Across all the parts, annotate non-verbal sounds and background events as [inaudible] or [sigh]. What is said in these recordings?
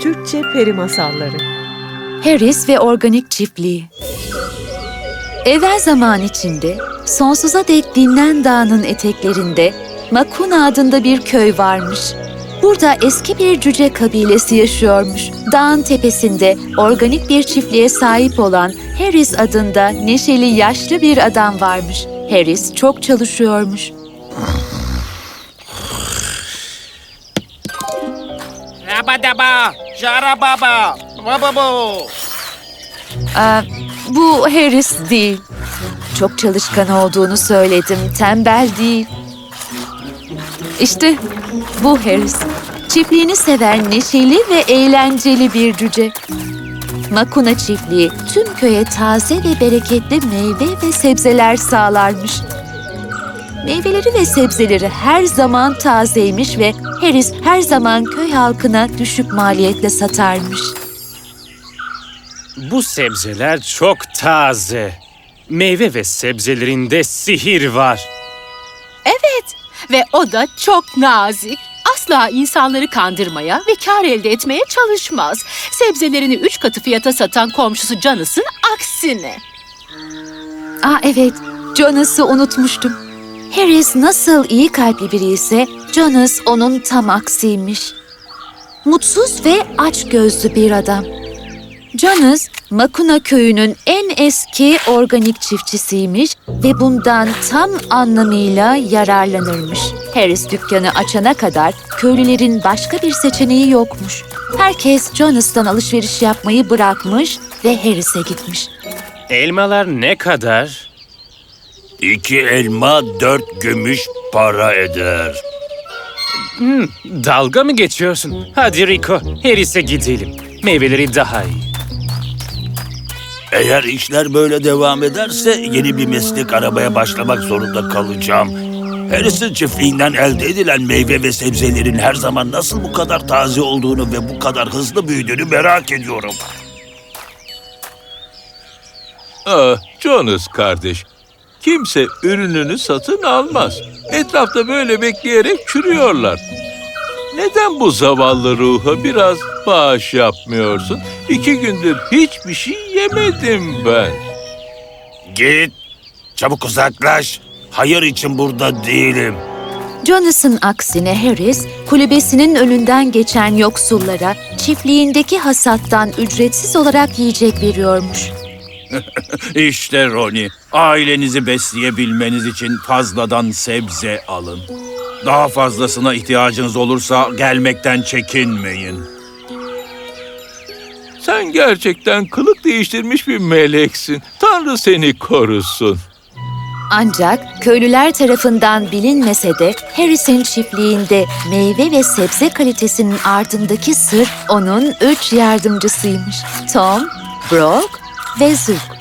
Türkçe Peri Masalları Harris ve Organik Çiftliği Evvel zaman içinde, sonsuza dek dinlen dağının eteklerinde Makuna adında bir köy varmış. Burada eski bir cüce kabilesi yaşıyormuş. Dağın tepesinde organik bir çiftliğe sahip olan Harris adında neşeli yaşlı bir adam varmış. Harris çok çalışıyormuş. Rabadaba, jarababa, bababo. Aa, bu Harris değil. Çok çalışkan olduğunu söyledim, tembel değil. İşte bu Harris. Çiftliğini seven neşeli ve eğlenceli bir cüce. Makuna çiftliği tüm köye taze ve bereketli meyve ve sebzeler sağlarmış. Meyveleri ve sebzeleri her zaman tazeymiş ve Harris her zaman köy halkına düşük maliyetle satarmış. Bu sebzeler çok taze. Meyve ve sebzelerinde sihir var. Ve o da çok nazik. Asla insanları kandırmaya ve kar elde etmeye çalışmaz. Sebzelerini üç katı fiyata satan komşusu Canıs'ın aksine. Aa evet, Jonas'ı unutmuştum. Harris nasıl iyi kalpli biri ise Jonas onun tam aksiymiş. Mutsuz ve aç gözlü bir adam. Jonas, Makuna köyünün en eski organik çiftçisiymiş ve bundan tam anlamıyla yararlanırmış. Harris dükkanı açana kadar köylülerin başka bir seçeneği yokmuş. Herkes Jonas'tan alışveriş yapmayı bırakmış ve Harris'e gitmiş. Elmalar ne kadar? İki elma dört gümüş para eder. Dalga mı geçiyorsun? Hadi Rico, Harris'e gidelim. Meyveleri daha iyi. Eğer işler böyle devam ederse yeni bir meslek aramaya başlamak zorunda kalacağım. Harrison çiftliğinden elde edilen meyve ve sebzelerin her zaman nasıl bu kadar taze olduğunu ve bu kadar hızlı büyüdüğünü merak ediyorum. Ah, Jonas kardeş. Kimse ürününü satın almaz. Etrafta böyle bekleyerek çürüyorlar. Neden bu zavallı ruha biraz bağış yapmıyorsun? İki gündür hiçbir şey yemedim ben. Git, çabuk uzaklaş. Hayır için burada değilim. Jonas'ın aksine Harris, kulübesinin önünden geçen yoksullara çiftliğindeki hasattan ücretsiz olarak yiyecek veriyormuş. [laughs] İşte Ronnie, ailenizi besleyebilmeniz için fazladan sebze alın. Daha fazlasına ihtiyacınız olursa gelmekten çekinmeyin. Sen gerçekten kılık değiştirmiş bir meleksin. Tanrı seni korusun. Ancak köylüler tarafından bilinmese de Harris'in çiftliğinde meyve ve sebze kalitesinin ardındaki sır onun üç yardımcısıymış. Tom, Brock ve Zook.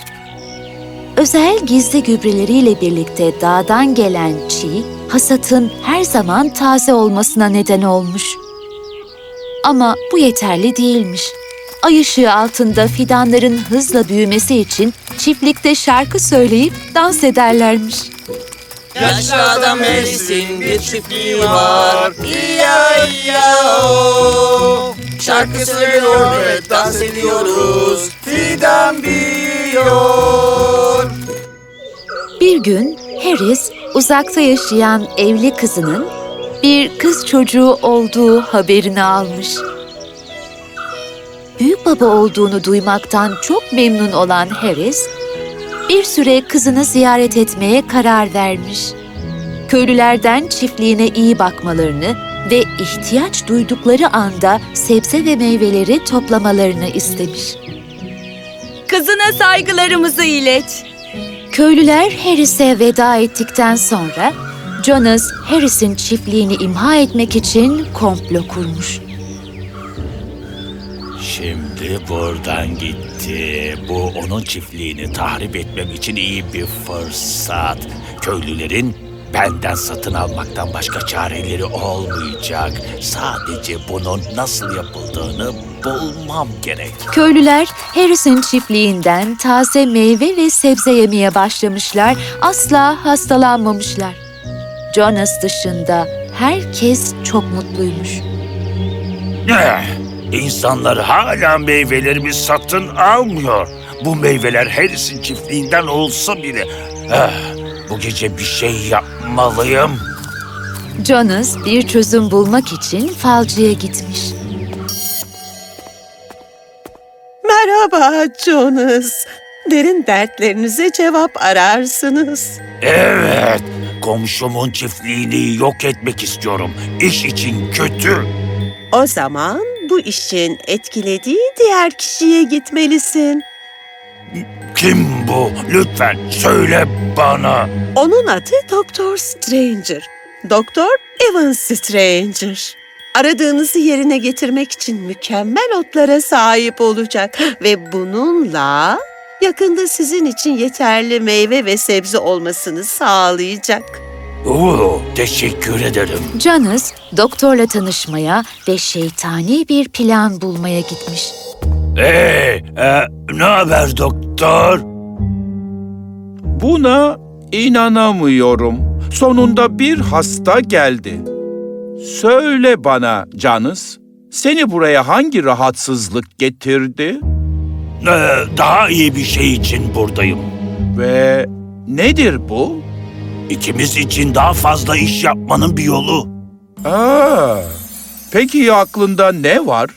Özel gizli gübreleriyle birlikte dağdan gelen çiğ, hasatın her zaman taze olmasına neden olmuş. Ama bu yeterli değilmiş. Ay ışığı altında fidanların hızla büyümesi için çiftlikte şarkı söyleyip dans ederlermiş. Yaşlı adam Harris'in bir çiftliği var. İya iya o. Şarkı söylüyor ve dans ediyoruz. Fidan büyüyor. Bir gün Harris uzakta yaşayan evli kızının bir kız çocuğu olduğu haberini almış. Büyük baba olduğunu duymaktan çok memnun olan Harris, bir süre kızını ziyaret etmeye karar vermiş. Köylülerden çiftliğine iyi bakmalarını ve ihtiyaç duydukları anda sebze ve meyveleri toplamalarını istemiş. Kızına saygılarımızı ilet. Köylüler Harris'e veda ettikten sonra Jonas Harris'in çiftliğini imha etmek için komplo kurmuş. Şimdi buradan gitti. Bu onun çiftliğini tahrip etmem için iyi bir fırsat. Köylülerin benden satın almaktan başka çareleri olmayacak. Sadece bunun nasıl yapıldığını bulmam gerek. Köylüler Harris'in çiftliğinden taze meyve ve sebze yemeye başlamışlar, asla hastalanmamışlar. Jonas dışında herkes çok mutluymuş. Eh, İnsanlar hala meyvelerimi satın almıyor. Bu meyveler Harris'in çiftliğinden olsa bile. Ah, bu gece bir şey yapmalıyım. Jonas bir çözüm bulmak için falcıya gitmiş. Merhaba Jonas. Derin dertlerinize cevap ararsınız. Evet, komşumun çiftliğini yok etmek istiyorum. İş için kötü. O zaman bu işin etkilediği diğer kişiye gitmelisin. Kim bu? Lütfen söyle bana. Onun adı Doktor Stranger. Doktor Evan Stranger. Aradığınızı yerine getirmek için mükemmel otlara sahip olacak ve bununla yakında sizin için yeterli meyve ve sebze olmasını sağlayacak. Oo, teşekkür ederim. Jonas, doktorla tanışmaya ve şeytani bir plan bulmaya gitmiş. Hey, e, ne haber doktor? Buna inanamıyorum. Sonunda bir hasta geldi. Söyle bana Canız, seni buraya hangi rahatsızlık getirdi Ee, daha iyi bir şey için buradayım. ve nedir bu? İkimiz için daha fazla iş yapmanın bir yolu. Aa, peki aklında ne var?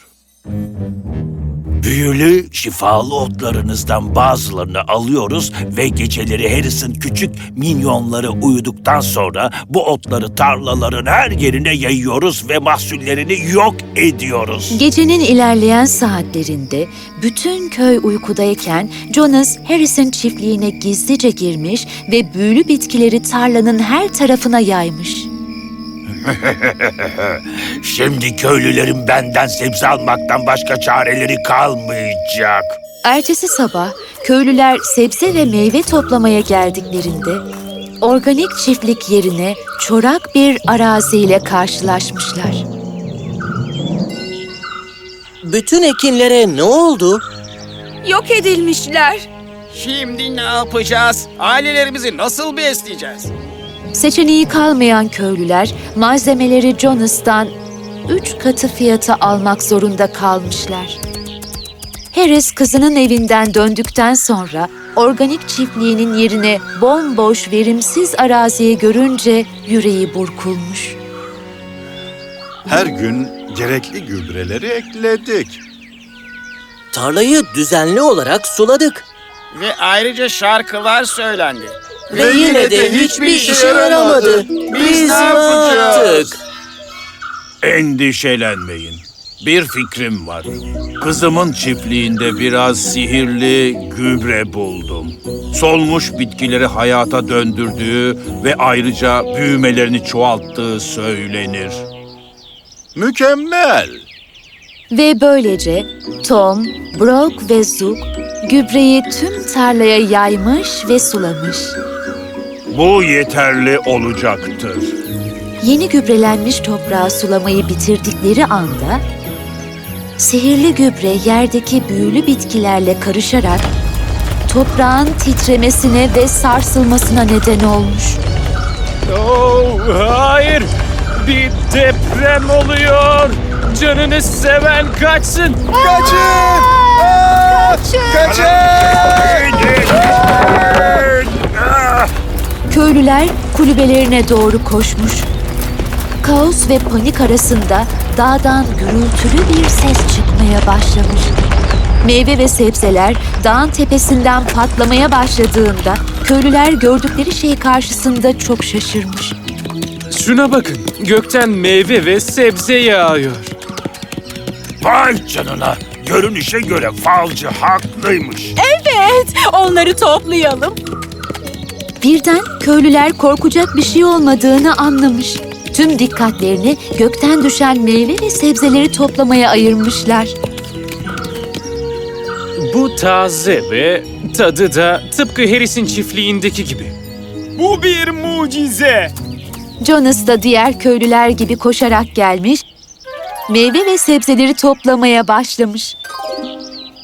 Büyülü, şifalı otlarınızdan bazılarını alıyoruz ve geceleri Harris'in küçük minyonları uyuduktan sonra bu otları tarlaların her yerine yayıyoruz ve mahsullerini yok ediyoruz. Gecenin ilerleyen saatlerinde bütün köy uykudayken Jonas Harrison çiftliğine gizlice girmiş ve büyülü bitkileri tarlanın her tarafına yaymış. [laughs] Şimdi köylülerin benden sebze almaktan başka çareleri kalmayacak. Ertesi sabah köylüler sebze ve meyve toplamaya geldiklerinde organik çiftlik yerine çorak bir araziyle karşılaşmışlar. Bütün ekinlere ne oldu? Yok edilmişler. Şimdi ne yapacağız? Ailelerimizi nasıl besleyeceğiz? Seçeneği kalmayan köylüler malzemeleri Jonas'tan üç katı fiyata almak zorunda kalmışlar. Harris kızının evinden döndükten sonra organik çiftliğinin yerine bomboş verimsiz araziyi görünce yüreği burkulmuş. Her gün gerekli gübreleri ekledik. Tarlayı düzenli olarak suladık. Ve ayrıca şarkılar söylendi. Ve yine de hiçbir işe yaramadı. Biz ne yaptık? Endişelenmeyin. Bir fikrim var. Kızımın çiftliğinde biraz sihirli gübre buldum. Solmuş bitkileri hayata döndürdüğü ve ayrıca büyümelerini çoğalttığı söylenir. Mükemmel. Ve böylece Tom, Brock ve Zook gübreyi tüm tarlaya yaymış ve sulamış. Bu yeterli olacaktır. Yeni gübrelenmiş toprağı sulamayı bitirdikleri anda sihirli gübre yerdeki büyülü bitkilerle karışarak toprağın titremesine ve sarsılmasına neden olmuş. Oh, hayır! Bir deprem oluyor! Canını seven kaçsın! Kaçın! Aa, Kaçın! Köylüler kulübelerine doğru koşmuş. Kaos ve panik arasında dağdan gürültülü bir ses çıkmaya başlamış. Meyve ve sebzeler dağın tepesinden patlamaya başladığında köylüler gördükleri şey karşısında çok şaşırmış. Şuna bakın, gökten meyve ve sebze yağıyor. Vay canına! Görünüşe göre falcı haklıymış. Evet, onları toplayalım. Birden köylüler korkacak bir şey olmadığını anlamış. Tüm dikkatlerini gökten düşen meyve ve sebzeleri toplamaya ayırmışlar. Bu taze ve tadı da tıpkı Harris'in çiftliğindeki gibi. Bu bir mucize! Jonas da diğer köylüler gibi koşarak gelmiş, meyve ve sebzeleri toplamaya başlamış.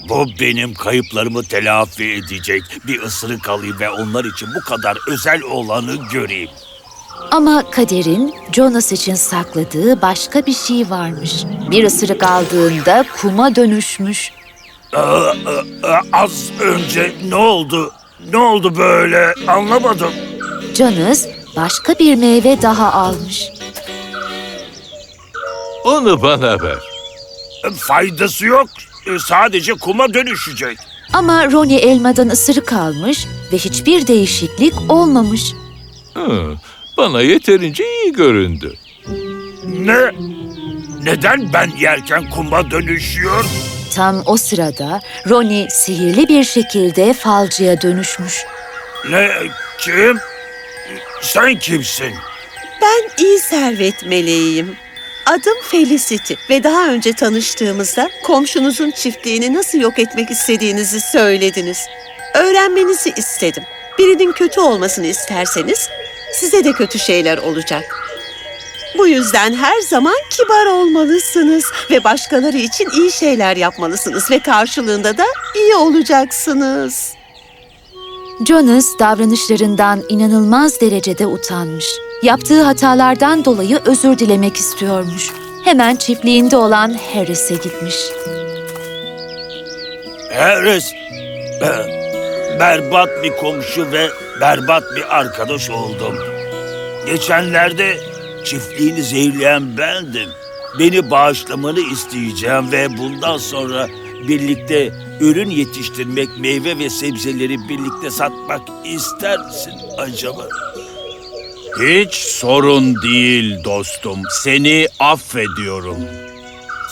Bu benim kayıplarımı telafi edecek. Bir ısırık alayım ve onlar için bu kadar özel olanı göreyim. Ama kaderin Jonas için sakladığı başka bir şey varmış. Bir ısırık aldığında kuma dönüşmüş. Az önce ne oldu? Ne oldu böyle? Anlamadım. Jonas başka bir meyve daha almış. Onu bana ver. Faydası yok. Sadece kuma dönüşecek. Ama Ronnie elmadan ısırık almış ve hiçbir değişiklik olmamış. Hı, bana yeterince iyi göründü. Ne? Neden ben yerken kuma dönüşüyor? Tam o sırada Ronnie sihirli bir şekilde falcıya dönüşmüş. Ne? Kim? Sen kimsin? Ben iyi servet meleğiyim. Adım Felicity ve daha önce tanıştığımızda komşunuzun çiftliğini nasıl yok etmek istediğinizi söylediniz. Öğrenmenizi istedim. Birinin kötü olmasını isterseniz size de kötü şeyler olacak. Bu yüzden her zaman kibar olmalısınız ve başkaları için iyi şeyler yapmalısınız ve karşılığında da iyi olacaksınız. Jonas davranışlarından inanılmaz derecede utanmış. Yaptığı hatalardan dolayı özür dilemek istiyormuş. Hemen çiftliğinde olan Harris'e gitmiş. Harris, e, berbat bir komşu ve berbat bir arkadaş oldum. Geçenlerde çiftliğini zehirleyen bendim. Beni bağışlamanı isteyeceğim ve bundan sonra birlikte ürün yetiştirmek, meyve ve sebzeleri birlikte satmak ister misin acaba? Hiç sorun değil dostum. Seni affediyorum.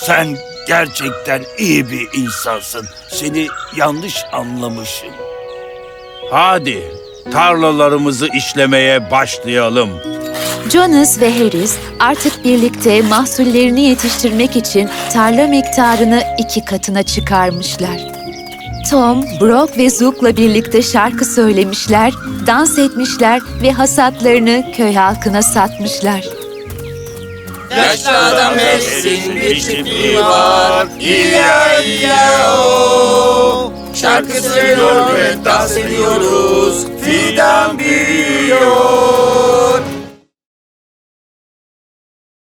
Sen gerçekten iyi bir insansın. Seni yanlış anlamışım. Hadi tarlalarımızı işlemeye başlayalım. Jonas ve Harris artık birlikte mahsullerini yetiştirmek için tarla miktarını iki katına çıkarmışlar. Tom, Brock ve Zook'la birlikte şarkı söylemişler, dans etmişler ve hasatlarını köy halkına satmışlar. Yaşlı adam bir çiftliği var. İya iya o. Şarkı söylüyor ve dans ediyoruz. Fidan büyüyor.